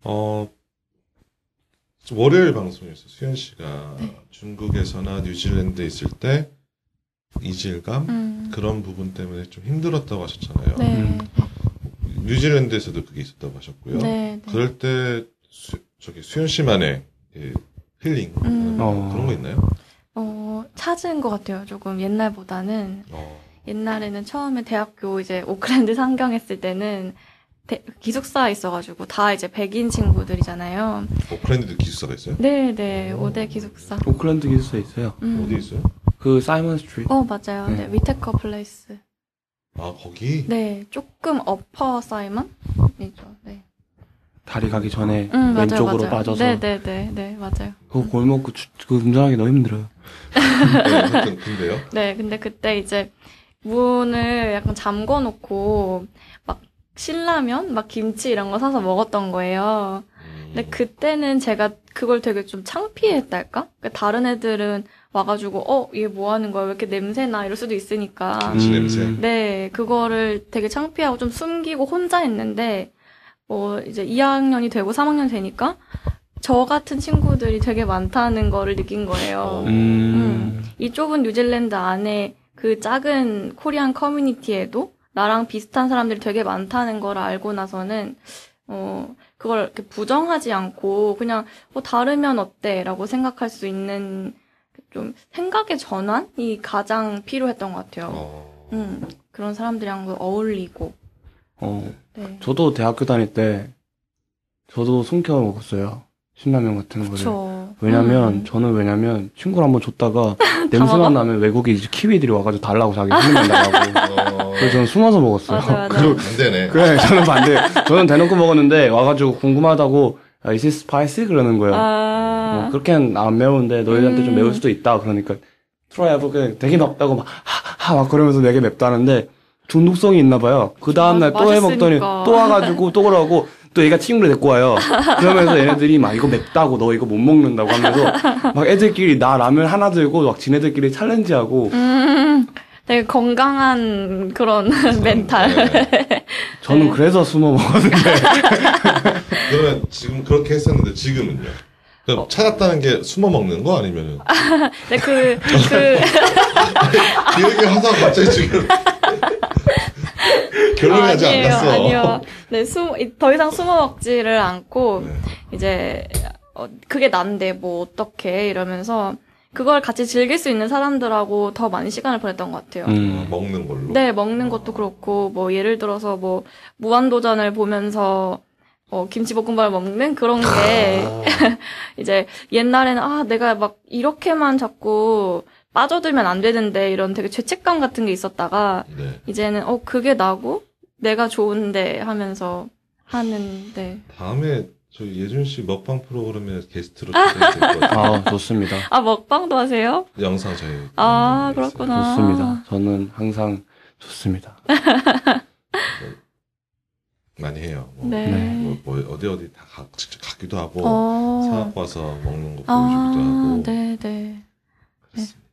어, 월요일 방송에서 수현 씨가 네. 중국에서나 뉴질랜드에 있을 때 이질감 음. 그런 부분 때문에 좀 힘들었다고 하셨잖아요. 네. 음. 뉴질랜드에서도 그게 있었다고 하셨고요. 네. 네. 그럴 때 수, 저기 수현 씨만의 예, 힐링 음. 어. 그런 거 있나요? 어, 찾은 것 같아요. 조금 옛날보다는. 어, 옛날에는 처음에 대학교 이제 오클랜드 상경했을 때는 대- 기숙사에 있어가지고 다 이제 백인 친구들이잖아요. 오클랜드도 기숙사가 있어요? 네 네, 오. 5대 기숙사. 오클랜드 기숙사 있어요. 음. 어디 있어요? 그 Symonds Street. 어, 맞아요. 네, 네. Whitaker Place. 아 거기 네, 조금 Upper Symonds죠. 네. 다리 가기 전에 음, 맞아요, 왼쪽으로 맞아요. 빠져서 네 네 네, 네, 맞아요. 그 골목 그, 주- 그 운전하기 너무 힘들어요. 네, 근데요. 네, 근데 그때 이제 문을 약간 잠궈 놓고 막 신라면, 막 김치 이런 거 사서 먹었던 거예요. 음, 근데 그때는 제가 그걸 되게 좀 창피했달까? 그러니까 다른 애들은 와가지고, 어, 얘 뭐 하는 거야? 왜 이렇게 냄새나? 이럴 수도 있으니까. 김치 음. 냄새. 네, 그거를 되게 창피하고 좀 숨기고 혼자 했는데, 어, 이제 2학년이 되고 3학년 되니까, 저 같은 친구들이 되게 많다는 거를 느낀 거예요. 어. 음. 이 좁은 뉴질랜드 안에 그 작은 코리안 커뮤니티에도 나랑 비슷한 사람들이 되게 많다는 걸 알고 나서는 어 그걸 이렇게 부정하지 않고 그냥 뭐 다르면 어때라고 생각할 수 있는 좀 생각의 전환이 가장 필요했던 것 같아요. 어. 음 그런 사람들이랑 어울리고 어, 네. 저도 대학교 다닐 때 저도 숨겨 먹었어요. 신라면 같은 거를. 왜냐면 음. 저는 왜냐면 친구를 한번 줬다가 냄새만? 나면 외국에 이제 Kiwi들이 와가지고 달라고 자기 신라면 달라고. 어. 그래서 저는 숨어서 먹었어요. 맞아, 맞아. 그리고 안 되네. 그래 저는 반대. 저는 대놓고 먹었는데 와가지고 궁금하다고 아, is it spicy 그러는 거예요. 아, 어, 그렇게는 안 매운데 너희한테 좀 음. 매울 수도 있다. 그러니까 try 해보게 되게 맵다고 막 하하 막 그러면서 되게 맵다는데 중독성이 있나 봐요. 그 다음날 또 해먹더니. 또 와가지고 또 그러고 또 얘가 친구를 데리고 와요. 그러면서 얘네들이 막 이거 맵다고 너 이거 못 먹는다고 하면서 막 애들끼리 나 라면 하나 들고 막 지네들끼리 챌린지하고 음, 되게 건강한 그런 멘탈. 네. 저는 네. 그래서 숨어 먹었는데 그러면 지금 그렇게 했었는데 지금은요? 그럼 어. 찾았다는 게 숨어 먹는 거 아니면은 네, 그, 그, 이렇게 항상 갑자기 지금 결론이 아직 안 났어. 아니요. 네, 숨, 더 이상 숨어 먹지를 않고, 네. 이제, 어, 그게 난데, 뭐, 어떡해, 이러면서, 그걸 같이 즐길 수 있는 사람들하고 더 많이 시간을 보냈던 것 같아요. 어, 음. 먹는 걸로. 네, 먹는 것도 그렇고, 뭐, 예를 들어서 뭐, 무한도전을 보면서, 어, 김치볶음밥을 먹는 그런 게, 아, 이제, 옛날에는, 아, 내가 막, 이렇게만 자꾸 빠져들면 안 되는데, 이런 되게 죄책감 같은 게 있었다가, 네. 이제는, 어, 그게 나고, 내가 좋은데 하면서 하는, 네. 다음에 저희 예준 씨 먹방 프로그램에 게스트로 초대될 것 같아요. 아 좋습니다. 아, 먹방도 하세요? 영상 저희. 아, 음, 그렇구나. 좋습니다. 저는 항상 좋습니다. 많이 해요. 뭐, 네. 네. 뭐, 뭐 어디 어디 다 가, 직접 가기도 하고 어. 사갖고 와서 먹는 거 보여주기도 아, 하고 네, 네. 그렇습니다.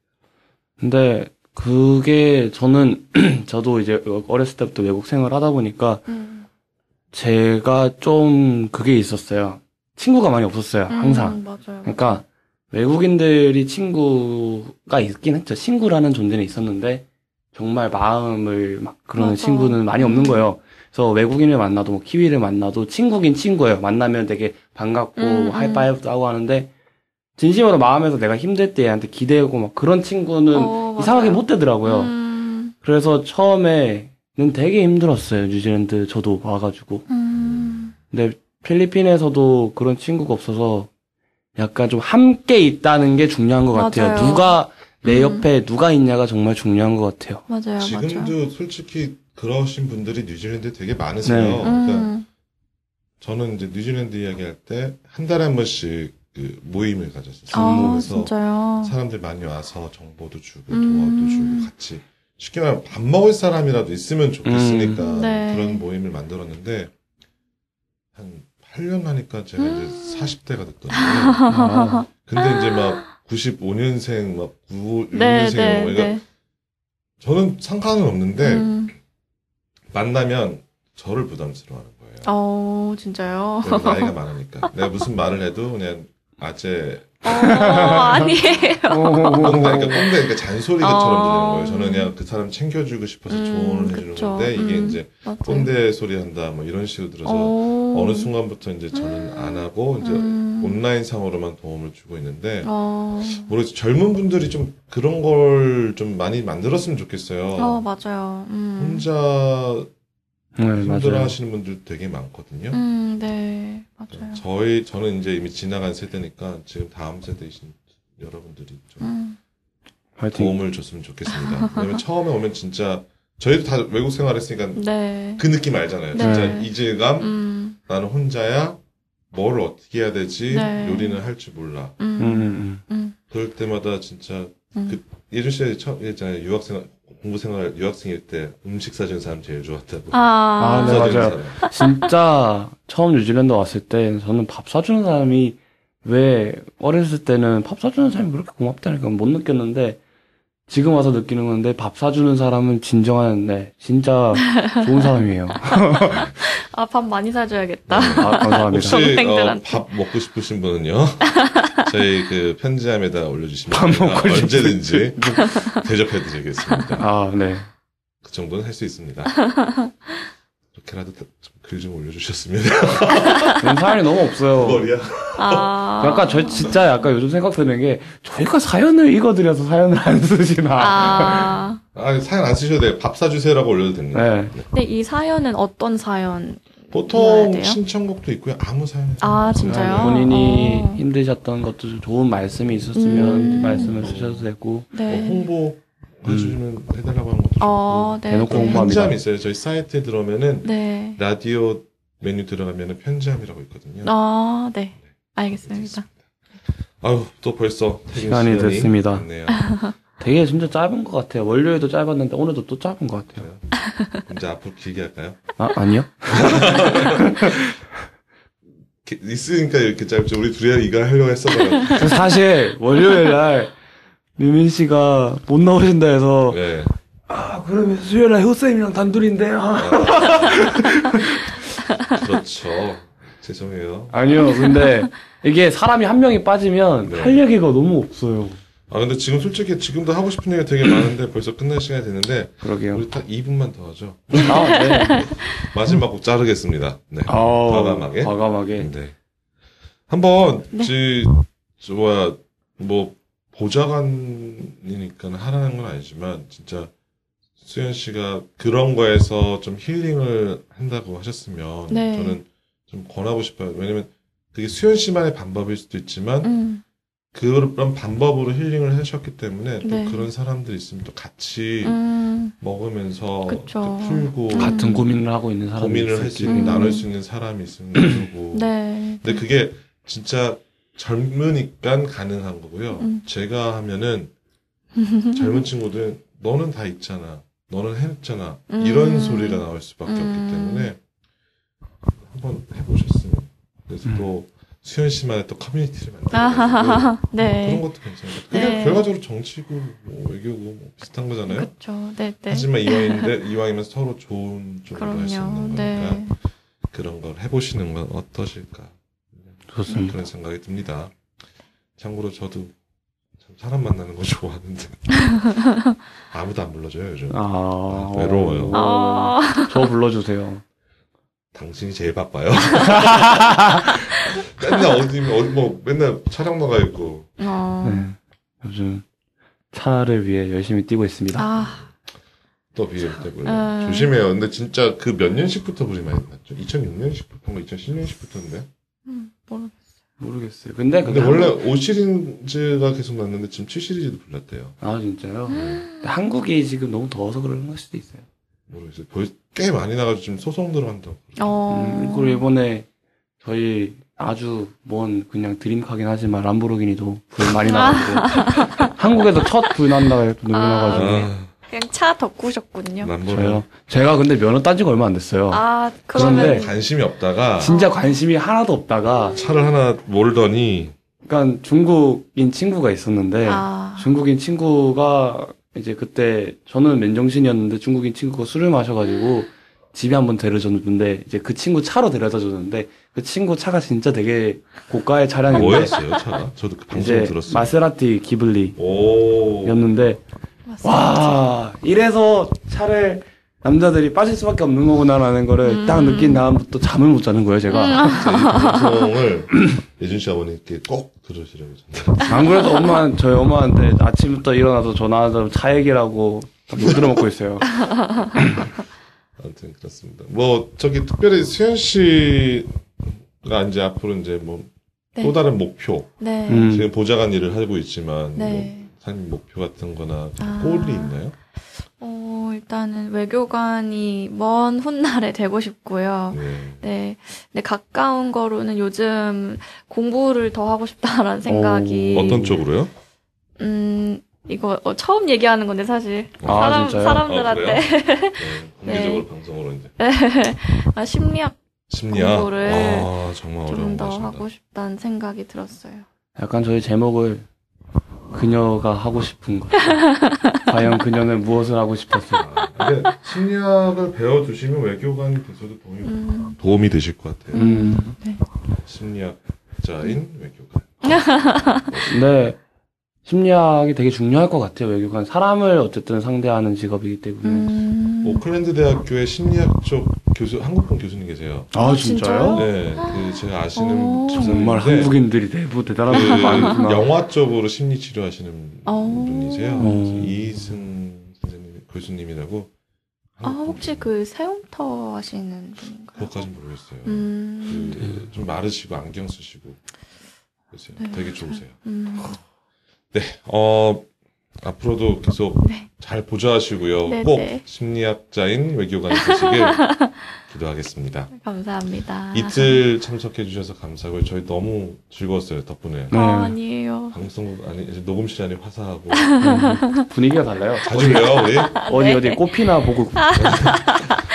근데 그게 저는 저도 이제 어렸을 때부터 외국 생활을 하다 보니까 음. 제가 좀 그게 있었어요. 친구가 많이 없었어요. 항상. 음, 맞아요. 그러니까 외국인들이 친구가 있긴 했죠. 친구라는 존재는 있었는데 정말 마음을 막 그러는 맞아. 친구는 많이 없는 거예요. 그래서 외국인을 만나도 뭐 키위를 만나도 친구긴 친구예요. 만나면 되게 반갑고 음, 하이파이브도 하고 하는데 진심으로 마음에서 내가 힘들 때 얘한테 기대고 막 그런 친구는 어, 이상하게 맞아요. 못 되더라고요. 음, 그래서 처음에는 되게 힘들었어요. 뉴질랜드 저도 와가지고. 음, 근데 필리핀에서도 그런 친구가 없어서 약간 좀 함께 있다는 게 중요한 것 같아요. 맞아요. 누가 내 음. 옆에 누가 있냐가 정말 중요한 것 같아요. 맞아요, 맞아요. 지금도 솔직히 그러신 분들이 뉴질랜드에 되게 많으세요. 네. 그러니까 음, 저는 이제 뉴질랜드 이야기할 때 한 달에 한 번씩 그 모임을 가졌어요. 아, 진짜요? 사람들 많이 와서 정보도 주고 음. 도와도 주고 같이 쉽게 말하면 밥 먹을 사람이라도 있으면 좋겠으니까 음. 네. 그런 모임을 만들었는데 한 8년 하니까 제가 음. 이제 40대가 됐거든요. 아, 근데 이제 막 95년생, 막 9, 6년생 네, 네, 거 그러니까 네. 저는 상관은 없는데 음. 만나면 저를 부담스러워하는 거예요. 어, 진짜요? 나이가 많으니까 내가 무슨 말을 해도 그냥 아재 어, 아니에요. 꼰대 그러니까 꼰대 그러니까 잔소리처럼 어. 들리는 거예요. 저는 그냥 그 사람 챙겨주고 싶어서 음, 조언을 해주는 그쵸. 건데 이게 음. 이제 맞아요. 꼰대 소리 한다 뭐 이런 식으로 들어서 어. 어느 순간부터 이제 저는 안 하고 이제 음. 온라인 상으로만 도움을 주고 있는데 어. 모르겠어요. 젊은 분들이 좀 그런 걸 좀 많이 만들었으면 좋겠어요. 어, 맞아요. 음. 혼자 네, 힘들어 맞아요. 하시는 분들 되게 많거든요. 음, 네. 맞아요. 저희 저는 이제 이미 지나간 세대니까 지금 다음 세대이신 여러분들이 좀 음. 도움을 줬으면 좋겠습니다. 왜냐면 처음에 오면 진짜 저희도 다 외국 생활했으니까 네. 그 느낌 알잖아요. 네. 진짜 이질감, 음. 나는 혼자야, 뭘 어떻게 해야 되지, 네. 요리는 할 줄 몰라. 음. 음, 음, 음. 그럴 때마다 진짜 음. 그 예준 씨가 처음 했잖아요. 유학생 공부 생활 유학생일 때 음식 사주는 사람 제일 좋았다고. 아, 아, 네, 맞아요. 사람. 진짜 처음 뉴질랜드 왔을 때 저는 밥 사주는 사람이 왜 어렸을 때는 밥 사주는 사람이 그렇게 고맙다니까 못 느꼈는데 지금 와서 느끼는 건데 밥 사주는 사람은 진정한 네 진짜 좋은 사람이에요. 아, 밥 많이 사줘야겠다. 아 감사합니다. 혹시 어. 밥 먹고 싶으신 분은요? 저희 그 편지함에다 올려주시면 밥 먹고 언제든지 대접해드리겠습니다. 아 네. 그 정도는 할 수 있습니다. 그렇게라도 글 좀 올려주셨으면. 그런 사연이 너무 없어요. 머리야. 아. 약간 저 진짜 약간 요즘 생각 드는 게 저희가 사연을 읽어드려서 사연을 안 쓰시나. 아. 아, 사연 안 쓰셔도 돼요. 밥 사주세요라고 올려도 됩니다. 네. 근데 이 사연은 어떤 사연? 보통? 신청곡도 있고요. 아무 사연. 아, 진짜요? 본인이 어. 힘드셨던 것도 좀 좋은 말씀이 있었으면 음. 말씀을 쓰셔도 되고 뭐 네. 홍보 해주시면 해달라고 하는 것도 어, 좋고. 네. 대놓고 네. 홍보합니다. 편지함이 있어요. 저희 사이트에 들어오면은 네. 라디오 메뉴 들어가면은 편지함이라고 있거든요. 아, 네. 알겠습니다. 아유, 또 벌써 시간이 됐습니다. 되게 진짜 짧은 것 같아요. 월요일도 짧았는데 오늘도 또 짧은 것 같아요. 이제 앞으로 길게 할까요? 아, 아니요? 있으니까 이렇게 짧죠. 우리 둘이 이거 하려고 했었다가. 사실 월요일 날 유민 씨가 못 나오신다 해서 네. 아 그러면 수요일 날 효쌤이랑 단둘인데 아. 그렇죠. 죄송해요. 아니요 근데 이게 사람이 한 명이 빠지면 네. 할 얘기가 너무 없어요. 아, 근데 지금 솔직히 지금도 하고 싶은 얘기가 되게 많은데 벌써 끝날 시간이 됐는데 그러게요. 우리 딱 2분만 더 하죠. 아, 네. 마지막 곡 자르겠습니다. 네. 아우, 과감하게. 과감하게. 네. 한번 네. 지, 저 뭐야 뭐 보좌관이니까 하라는 건 아니지만 진짜 수현 씨가 그런 거에서 좀 힐링을 한다고 하셨으면 네. 저는 좀 권하고 싶어요. 왜냐면 그게 수현 씨만의 방법일 수도 있지만 음. 그런 방법으로 힐링을 하셨기 때문에 또 네. 그런 사람들이 있으면 또 같이 음. 먹으면서 그쵸. 또 풀고 음. 같은 고민을 하고 있는 사람이 고민을 할수수 있는 음. 나눌 수 있는 사람이 있으면 좋고 네. 근데 그게 진짜 젊으니까 가능한 거고요. 음. 제가 하면은 젊은 친구들 너는 다 있잖아. 너는 했잖아. 음. 이런 소리가 나올 수밖에 음. 없기 때문에 한번 해보셨으면 그래서 음. 또 수현 씨만의 또 커뮤니티를 만들고 아하하하. 그런 네. 것도 괜찮아요. 그게 네. 결과적으로 정치고 뭐 외교고 뭐 비슷한 거잖아요. 그쵸. 네, 네. 하지만 이왕인데 이왕이면 서로 좋은 쪽으로 할 수 있는. 거니까 네. 그런 걸 해보시는 건 어떠실까 좋습니다. 그런 생각이 듭니다. 참고로 저도 참 사람 만나는 거 좋아하는데 아무도 안 불러줘요 요즘. 아, 외로워요. 아. 저 불러주세요. 당신이 제일 바빠요. 맨날 어디 어디 뭐 맨날 촬영 나가 있고 어. 네. 요즘 차를 위해 열심히 뛰고 있습니다. 아. 또 비엘 때문에 음. 조심해요. 근데 진짜 그 몇 년씩부터 불이 많이 났죠? 2006년씩부터인가 2007년씩부터인데. 음, 모르. 모르겠어요. 근데 근데 원래 한국- 5 시리즈가 계속 났는데 지금 7 시리즈도 불났대요. 아 진짜요? 근데 한국이 지금 너무 더워서 그런 걸 수도 있어요. 모르겠어요. 벌- 꽤 많이 나가지고 지금 소송 들어간다고. 어. 음, 그리고 이번에 저희 아주 먼 그냥 드림카긴 하지만 람보르기니도 불 많이 나가지고 한국에서 첫 불 난다가 놀라가지고 아, 그냥 차 덕구셨군요. 남보는 저요. 제가 근데 면허 딴 지가 얼마 안 됐어요. 아, 그런데 관심이 없다가 진짜 관심이 하나도 없다가 차를 하나 몰더니 그러니까 중국인 친구가 있었는데 아, 중국인 친구가 이제 그때 저는 맨정신이었는데 중국인 친구가 술을 마셔가지고 집에 한번 데려줬는데 이제 그 친구 차로 데려다 줬는데 그 친구 차가 진짜 되게 고가의 차량인데 뭐였어요 차가? 저도 그 방송 들었어요. 마세라티 기블리였는데. 와 이래서 차를 남자들이 빠질 수밖에 없는 거구나라는 거를 음. 딱 느낀 다음부터 잠을 못 자는 거예요 제가 이 방송을 예준 씨 어머니께 꼭 들으시라고. 안 그래도 엄마 저희 엄마한테 아침부터 일어나서 전화하자면 차 얘기라고 못 들어먹고 있어요 아무튼 그렇습니다. 뭐 저기 특별히 수현 씨가 이제 앞으로 이제 뭐또 네. 다른 목표 네. 음. 지금 보좌관 일을 하고 있지만 네. 뭐삶 목표 같은-거나 아. 골이 있나요? 어, 일단은 외교관이 먼 훗날에 되고 싶고요. 네. 네. 근데 가까운 거로는 요즘 공부를 더 하고 싶다라는 생각이. 어떤 쪽으로요? 음, 이거 어, 처음 얘기하는 건데 사실. 아, 사람, 진짜요? 사람들한테. 네, 공개적으로 네. 방송으로 이제 아, 심리학 심리학. 공부를 아 정말 좀 어려운 더 것입니다. 하고 싶다는 생각이 들었어요. 약간 저희 제목을 그녀가 하고 싶은 것 과연 그녀는 무엇을 하고 싶었을까? 아, 근데 심리학을 배워두시면 외교관이 돼서도 도움이, 음, 도움이 되실 것 같아요. 음. 심리학자인 외교관. 근데 심리학이 되게 중요할 것 같아요 외교관 사람을 어쨌든 상대하는 직업이기 때문에 음. 오클랜드 대학교에 심리학 쪽 교수 한국분 교수님 계세요. 아 진짜요? 네, 그 제가 아시는 오. 정말 교수님인데 한국인들이 내부 대단한 그 분이 많구나 영화 쪽으로 심리 치료하시는 오. 분이세요. 오. 이승 선생님 교수님이라고. 아, 혹시 그 세움터 하시는 분인가요? 그것까진 모르겠어요. 음. 그 좀 마르시고 안경 쓰시고 그러세요. 네, 되게 좋으세요. 음. 네, 어 앞으로도 계속 네. 잘 보좌하시고요. 네, 꼭 네. 심리학자인 외교관이 되시길 기도하겠습니다. 감사합니다. 이틀 참석해 주셔서 감사하고요. 저희 너무 즐거웠어요 덕분에. 네. 아, 아니에요. 방송국 아니 이제 녹음실 안이 화사하고 음, 분위기가 달라요 자주 봬요 우리. 어디 네. 어디 꽃피나 보고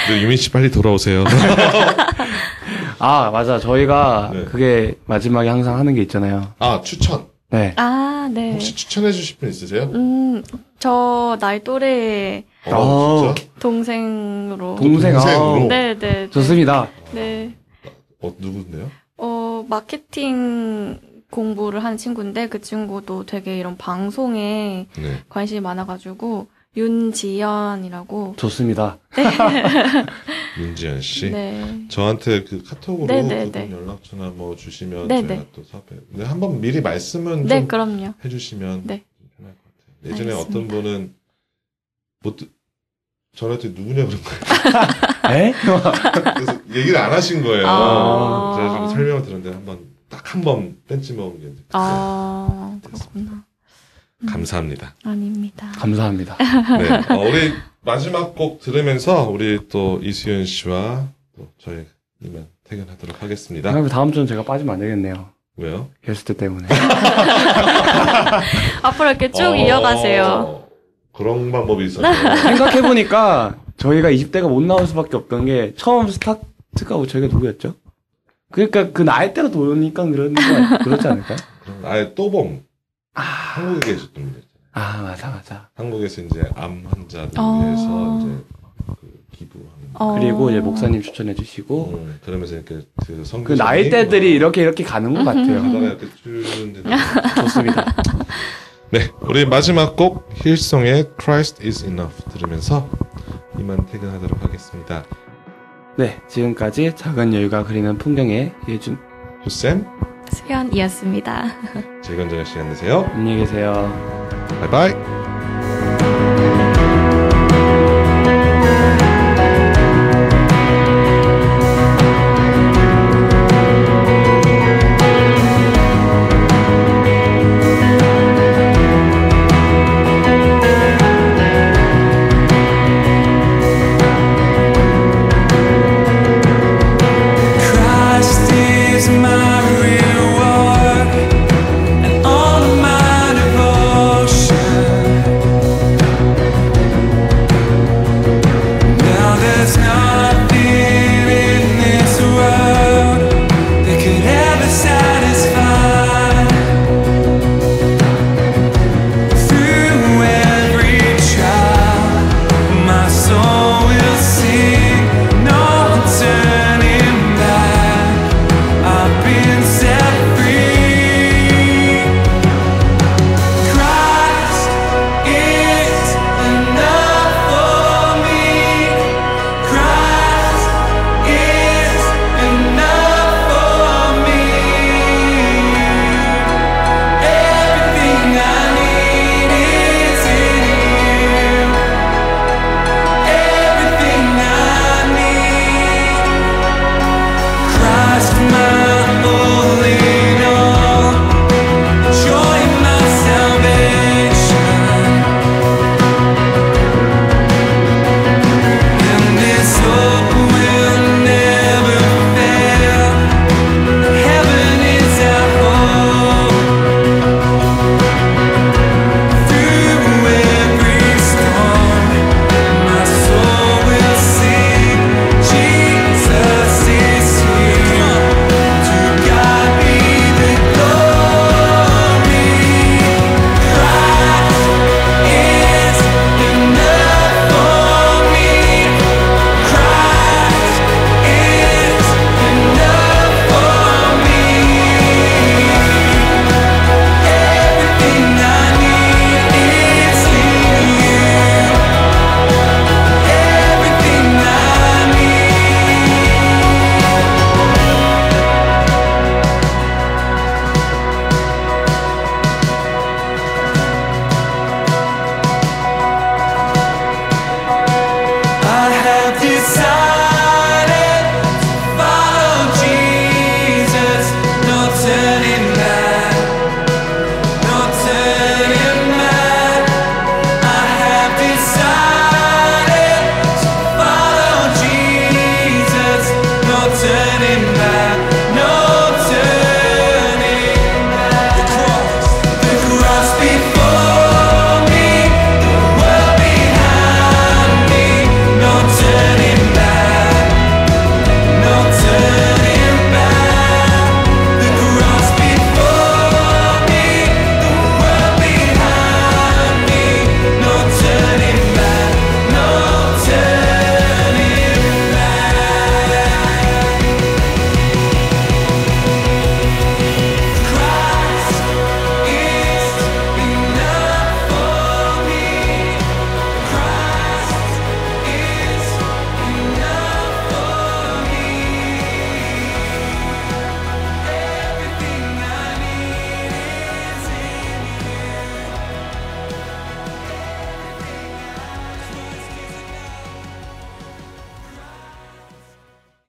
우리 유민 씨 빨리 돌아오세요. 아 맞아 저희가 네. 그게 마지막에 항상 하는 게 있잖아요 아 추천. 네 아, 네. 혹시 추천해 주실 분 있으세요? 음, 저 나이 또래 어, 어. 진짜? 동생으로. 동생 동생으로? 아, 네, 네. 좋습니다 네. 어 누군데요? 어, 마케팅 공부를 하는 친구인데 그 친구도 되게 이런 방송에 네. 관심이 많아가지고 윤지연이라고. 좋습니다 윤지연 씨. 네. 저한테 그 카톡으로 네, 네, 그분 네. 연락처나 뭐 주시면 네, 제가 네. 또 섭외. 근데 한번 미리 말씀은 네, 좀 그럼요. 해주시면 네. 좀 편할 것 같아요. 예전에 알겠습니다. 어떤 분은 뭐 뜨- 저한테 누구냐 그런 거예요. 에? 그래서 얘기를 안 하신 거예요. 아. 제가 좀 설명을 들었는데 한번 딱 한 번 뺀지 먹은 게 아, 그렇구나. 감사합니다. 아닙니다. 감사합니다 네, 어, 우리 마지막 곡 들으면서 우리 또 이수연 씨와 또 저희 이만 퇴근하도록 하겠습니다. 그럼 다음 주는 제가 빠지면 안 되겠네요 왜요? 게스트 때문에 앞으로 이렇게 쭉 어, 이어가세요. 그런 방법이 있어요. 생각해보니까 저희가 20대가 못 나올 수밖에 없던 게 처음 스타트가 저희가 누구였죠? 그러니까 그 나이대로 도니까 그런 거 그렇지 않을까요? 아예 또봉 아, 한국에 계셨던 분들 있잖아요. 아 맞아 맞아 한국에서 이제 암 환자들 어. 위해서 이제 그 기부하는. 어. 그리고 이제 목사님 추천해 주시고 음, 그러면서 이렇게 그 성교 그 나이대들이 이렇게 이렇게 가는 것 같아요 하다가 이렇게 쭉 좋습니다 네, 우리 마지막 곡 힐송의 Christ is Enough 들으면서 이만 퇴근하도록 하겠습니다. 네 지금까지 작은 여유가 그리는 풍경의 예준 효쌤, 수연이었습니다. 즐거운 저녁 시간 되세요. 안녕히 계세요 바이바이.